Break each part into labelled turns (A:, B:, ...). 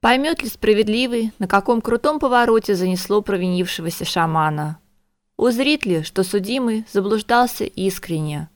A: Поймет ли справедливый, на каком крутом повороте занесло провинившегося шамана? Узрит ли, что судимый заблуждался искренне?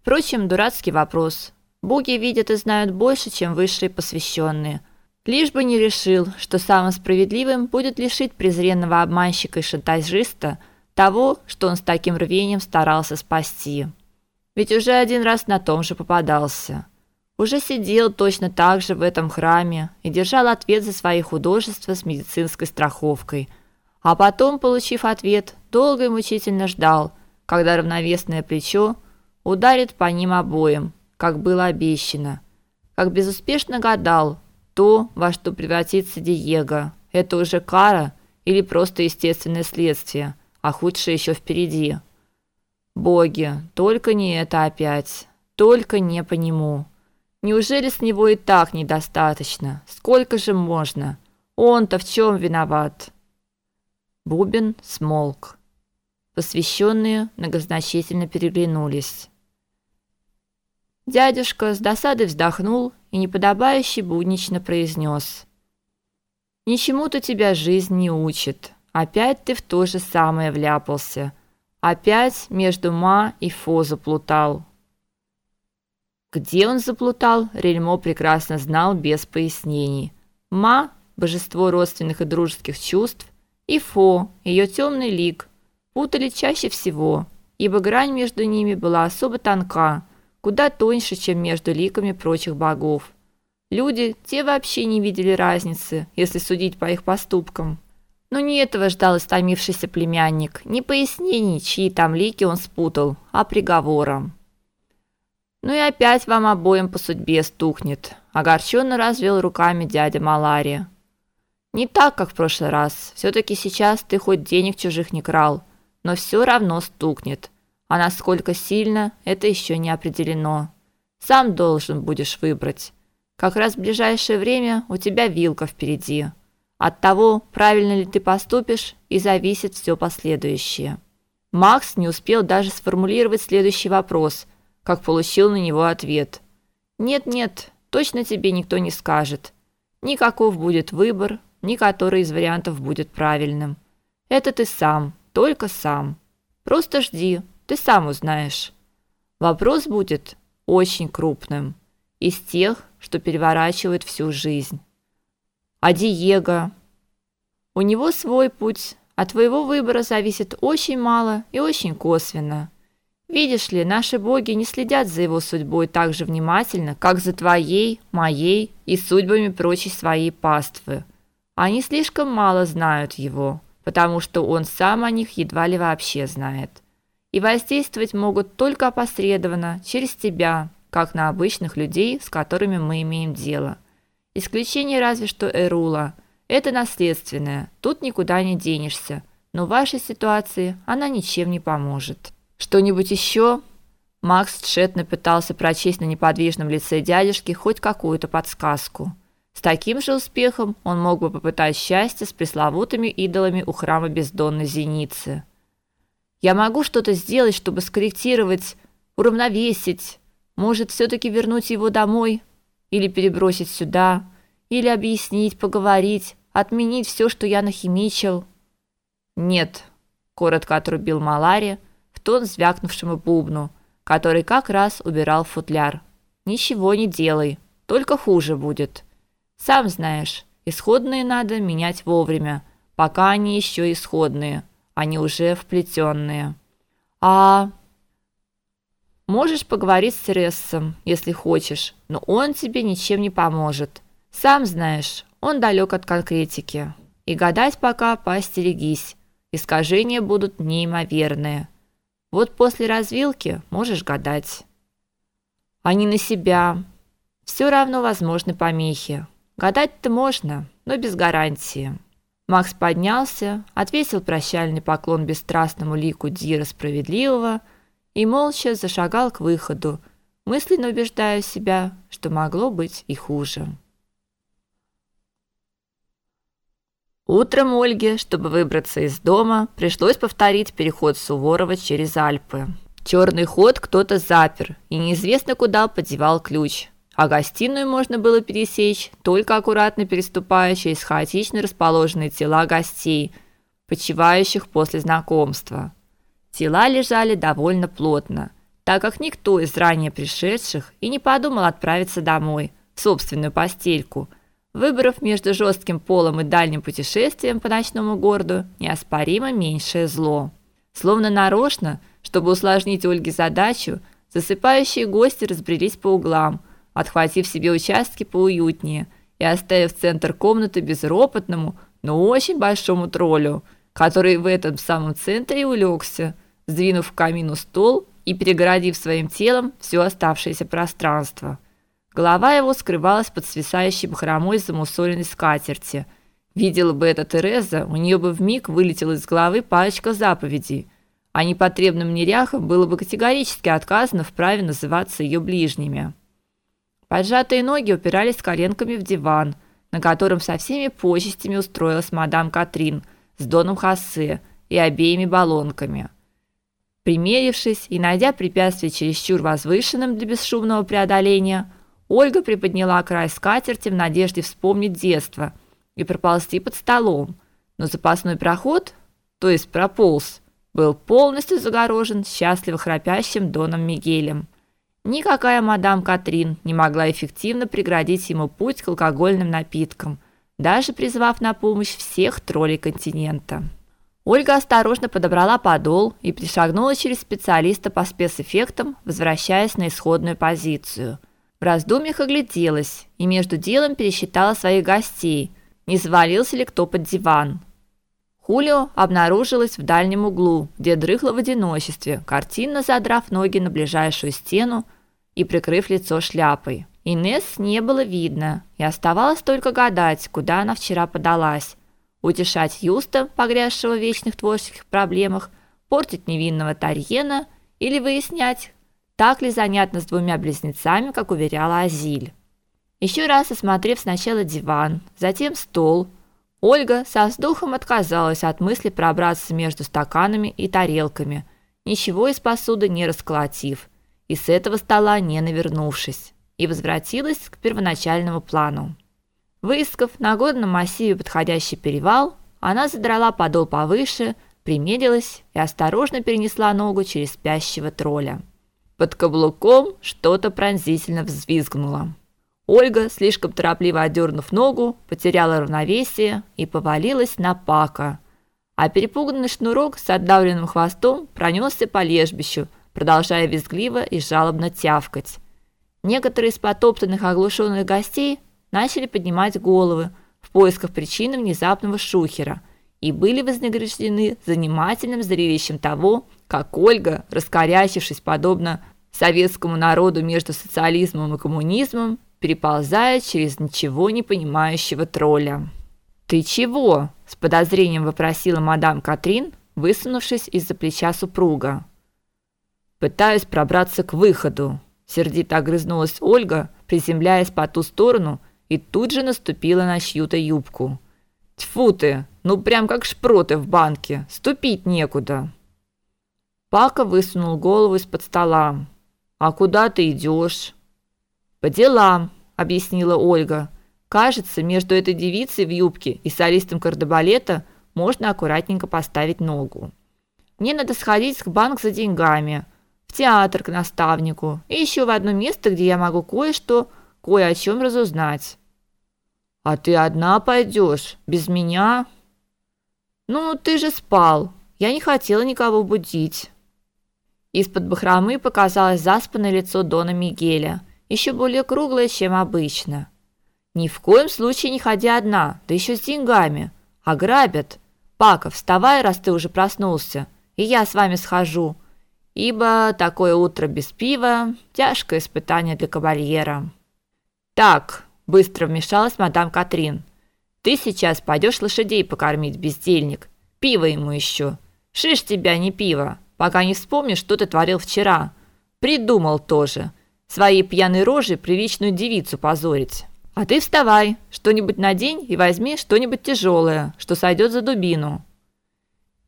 A: Впрочем, дурацкий вопрос. Боги видят и знают больше, чем высшие посвященные. Лишь бы не решил, что самым справедливым будет лишить презренного обманщика и шантажиста того, что он с таким рвением старался спасти. Ведь уже один раз на том же попадался – уже сидел точно так же в этом храме и держал ответ за свои художества с медицинской страховкой. А потом, получив ответ, долго и мучительно ждал, когда равновесное плечо ударит по ним обоим, как было обещано. Как безуспешно гадал, то, во что превратится Диего, это уже кара или просто естественное следствие, а худшее еще впереди. Боги, только не это опять, только не по нему. Неужели с него и так недостаточно? Сколько же можно? Он-то в чем виноват? Бубен смолк. Посвященные многозначительно переглянулись. Дядюшка с досадой вздохнул и неподобающе буднично произнес: "Ничему-то тебя жизнь не учит. Опять ты в то же самое вляпался. Опять между ма и фо заплутал. Где он заплутал, Рельмо прекрасно знал без пояснений. Ма божество родственных и дружеских чувств, и Фо, ее темный лик, путали чаще всего, ибо грань между ними была особо тонка, куда тоньше, чем между ликами прочих богов. Люди, те вообще не видели разницы, если судить по их поступкам. Но не этого ждал истомившийся племянник, не пояснений, чьи там лики он спутал, а приговором. Ну и опять вам обоим по судьбе стукнет, огорченно развел руками дядя Малария. Не так, как в прошлый раз. все таки сейчас ты хоть денег чужих не крал, но все равно стукнет. А насколько сильно это еще не определено. Сам должен будешь выбрать. Как раз в ближайшее время у тебя вилка впереди. От того, правильно ли ты поступишь, и зависит все последующее. Макс не успел даже сформулировать следующий вопрос – как получил на него ответ. Нет-нет, точно тебе никто не скажет. Никаков будет выбор, ни который из вариантов будет правильным. Это ты сам, только сам. Просто жди, ты сам узнаешь. Вопрос будет очень крупным, из тех, что переворачивают всю жизнь. А Диего? У него свой путь, от твоего выбора зависит очень мало и очень косвенно. Видишь ли, наши боги не следят за его судьбой так же внимательно, как за твоей, моей и судьбами прочей своей паствы. Они слишком мало знают его, потому что он сам о них едва ли вообще знает. И воздействовать могут только опосредованно, через тебя, как на обычных людей, с которыми мы имеем дело. Исключение разве что Эрула. Это наследственное, тут никуда не денешься, но в вашей ситуации она ничем не поможет. Что-нибудь еще? Макс тщетно пытался прочесть на неподвижном лице дядюшки хоть какую-то подсказку. С таким же успехом он мог бы попытать счастье с пресловутыми идолами у храма бездонной зеницы. Я могу что-то сделать, чтобы скорректировать, уравновесить, может, все таки вернуть его домой или перебросить сюда, или объяснить, поговорить, отменить все, что я нахимичил. Нет, коротко отрубил Малария в тон звякнувшему бубну, который как раз убирал футляр. Ничего не делай, только хуже будет. Сам знаешь, исходные надо менять вовремя, пока они еще исходные, они уже вплетенные. А можешь поговорить с Рессом, если хочешь, но он тебе ничем не поможет. Сам знаешь, он далек от конкретики. И гадать пока поостерегись. Искажения будут неимоверные. Вот после развилки можешь гадать. А не на себя. Все равно возможны помехи. Гадать-то можно, но без гарантии. Макс поднялся, отвесил прощальный поклон бесстрастному лику Дира Справедливого и молча зашагал к выходу, мысленно убеждая себя, что могло быть и хуже. Утром Ольге, чтобы выбраться из дома, пришлось повторить переход Суворова через Альпы. Черный ход кто-то запер, и неизвестно куда подевал ключ. а гостиную можно было пересечь, только аккуратно переступая через хаотично расположенные тела гостей, почивающих после знакомства. Тела лежали довольно плотно, так как никто из ранее пришедших и не подумал отправиться домой, в собственную постельку, выбрав между жестким полом и дальним путешествием по ночному городу неоспоримо меньшее зло. Словно нарочно, чтобы усложнить Ольге задачу, засыпающие гости разбрелись по углам, отхватив себе участки поуютнее и оставив центр комнаты безропотному, но очень большому троллю, который в этом самом центре улегся, сдвинув в камину стол и перегородив своим телом все оставшееся пространство. Голова его скрывалась под свисающей бахромой замусоленной скатерти. Видела бы это Тереза, у нее бы вмиг вылетела из головы парочка заповедей, а непотребным неряхам было бы категорически отказано в праве называться ее ближними. Поджатые ноги упирались коленками в диван, на котором со всеми почестями устроилась мадам Катрин с Доном Хассе и обеими баллонками. Примерившись и найдя препятствие чересчур возвышенным для бесшумного преодоления, Ольга приподняла край скатерти в надежде вспомнить детство и проползти под столом, но запасной проход, то есть прополз, был полностью загорожен счастливо храпящим Доном Мигелем. Никакая мадам Катрин не могла эффективно преградить ему путь к алкогольным напиткам, даже призвав на помощь всех троллей континента. Ольга осторожно подобрала подол и перешагнула через специалиста по спецэффектам, возвращаясь на исходную позицию. В раздумьях огляделась и между делом пересчитала своих гостей, не завалился ли кто под диван. Хулио обнаружилась в дальнем углу, где дрыхла в одиночестве, картинно задрав ноги на ближайшую стену и прикрыв лицо шляпой. Инес не было видно, и оставалось только гадать, куда она вчера подалась. Утешать Юста, погрязшего в вечных творческих проблемах, портить невинного Тарьена или выяснять, так ли занятно с двумя близнецами, как уверяла Азиль. Еще раз осмотрев сначала диван, затем стол, Ольга со вздохом отказалась от мысли пробраться между стаканами и тарелками, ничего из посуды не расколотив – и с этого стола не навернувшись, и возвратилась к первоначальному плану. Выискав на годном массиве подходящий перевал, она задрала подол повыше, примерилась и осторожно перенесла ногу через спящего тролля. Под каблуком что-то пронзительно взвизгнуло. Ольга, слишком торопливо отдернув ногу, потеряла равновесие и повалилась на пака. А перепуганный шнурок с отдавленным хвостом пронесся по лежбищу, продолжая визгливо и жалобно тявкать. Некоторые из потоптанных оглушенных гостей начали поднимать головы в поисках причины внезапного шухера и были вознаграждены занимательным зрелищем того, как Ольга, раскорячившись подобно советскому народу между социализмом и коммунизмом, переползает через ничего не понимающего тролля. "Ты чего?" с подозрением вопросила мадам Катрин, высунувшись из-за плеча супруга. Пытаюсь пробраться к выходу. Сердито огрызнулась Ольга, приземляясь по ту сторону, и тут же наступила на чью-то юбку. Тьфу ты, ну прям как шпроты в банке, ступить некуда. Пака высунул голову из-под стола. А куда ты идешь? По делам, объяснила Ольга. Кажется, между этой девицей в юбке и солистом кардебалета можно аккуратненько поставить ногу. Мне надо сходить к банк за деньгами в театр к наставнику и еще в одно место, где я могу кое-что, кое о чем разузнать. А ты одна пойдешь, без меня? Ну, ты же спал. Я не хотела никого будить. Из-под бахромы показалось заспанное лицо Дона Мигеля, еще более круглое, чем обычно. Ни в коем случае не ходи одна, да еще с деньгами. Ограбят. Пака, вставай, раз ты уже проснулся, и я с вами схожу ибо такое утро без пива тяжкое испытание для кавальера. Так, быстро вмешалась мадам Катрин. Ты сейчас пойдешь лошадей покормить, бездельник. Пиво ему еще. Шиш тебя не пиво, пока не вспомнишь, что ты творил вчера. Придумал тоже. Своей пьяной рожей приличную девицу позорить. А ты вставай, что-нибудь надень и возьми что-нибудь тяжелое, что сойдет за дубину.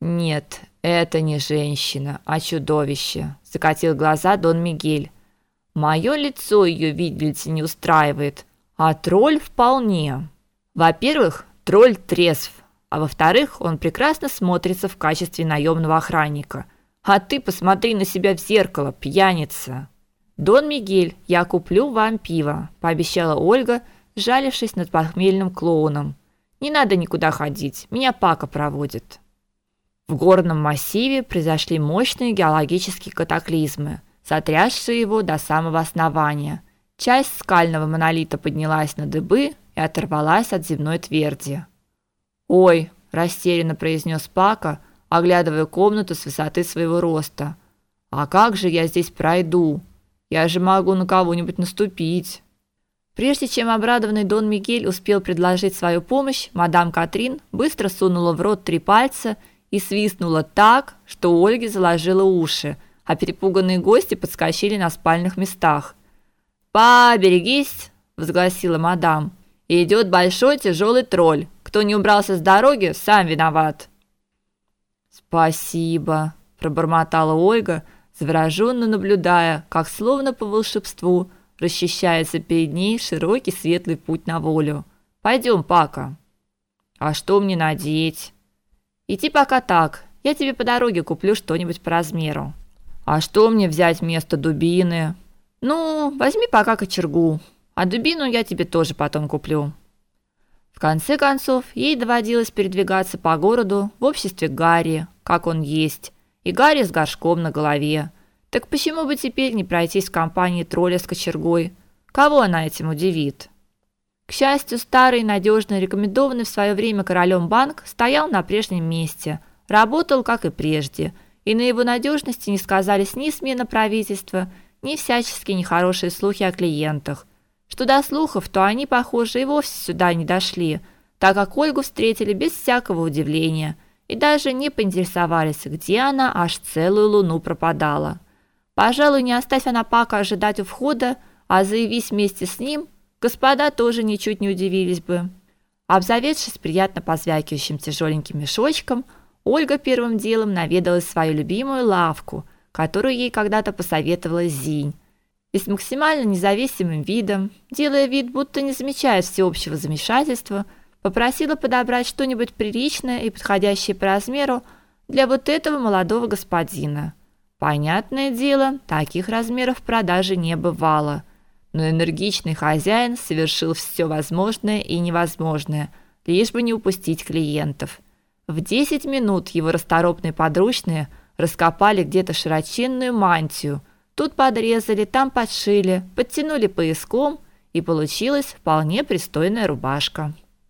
A: Нет, это не женщина, а чудовище, закатил глаза Дон Мигель. Мое лицо ее, видите, не устраивает, а тролль вполне. Во-первых, тролль трезв, а во-вторых, он прекрасно смотрится в качестве наемного охранника. А ты посмотри на себя в зеркало, пьяница. Дон Мигель, я куплю вам пиво, пообещала Ольга, жалившись над похмельным клоуном. Не надо никуда ходить, меня Пака проводит. В горном массиве произошли мощные геологические катаклизмы, сотрясшие его до самого основания. Часть скального монолита поднялась на дыбы и оторвалась от земной тверди. "Ой", растерянно произнес Пака, оглядывая комнату с высоты своего роста. "А как же я здесь пройду? Я же могу на кого-нибудь наступить". Прежде чем обрадованный Дон Мигель успел предложить свою помощь, мадам Катрин быстро сунула в рот три пальца и свистнула так, что у Ольги заложило уши, а перепуганные гости подскочили на спальных местах. "Поберегись", возгласила мадам. "Идет большой тяжелый тролль. Кто не убрался с дороги, сам виноват". "Спасибо", пробормотала Ольга, завороженно наблюдая, как словно по волшебству расчищается перед ней широкий светлый путь на волю. Пойдем, Пака. А что мне надеть? Иди пока так. Я тебе по дороге куплю что-нибудь по размеру. А что мне взять вместо дубины? Ну, возьми пока кочергу. А дубину я тебе тоже потом куплю. В конце концов, ей доводилось передвигаться по городу в обществе Гарри, как он есть, и Гарри с горшком на голове. Так почему бы теперь не пройтись в компании тролля с кочергой? Кого она этим удивит? К счастью, старый, надежно рекомендованный в свое время королем банк стоял на прежнем месте, работал как и прежде, и на его надежности не сказались ни смена правительства, ни всяческие нехорошие слухи о клиентах. Что до слухов, то они, похоже, и вовсе сюда не дошли, так как Ольгу встретили без всякого удивления и даже не поинтересовались, где она аж целую луну пропадала. Пожалуй, не оставь она Пака ожидать у входа, а заявись вместе с ним, Господа тоже ничуть не удивились бы. Обзаведшись приятно позвякивающим тяжеленьким мешочком, Ольга первым делом наведалась в свою любимую лавку, которую ей когда-то посоветовала Зинь. И с максимально независимым видом, делая вид, будто не замечает всеобщего замешательства, попросила подобрать что-нибудь приличное и подходящее по размеру для вот этого молодого господина. Понятное дело, таких размеров в продаже не бывало – но энергичный хозяин совершил все возможное и невозможное, лишь бы не упустить клиентов. В 10 минут его расторопные подручные раскопали где-то широченную мантию. Тут подрезали, там подшили, подтянули пояском, и получилась вполне пристойная рубашка.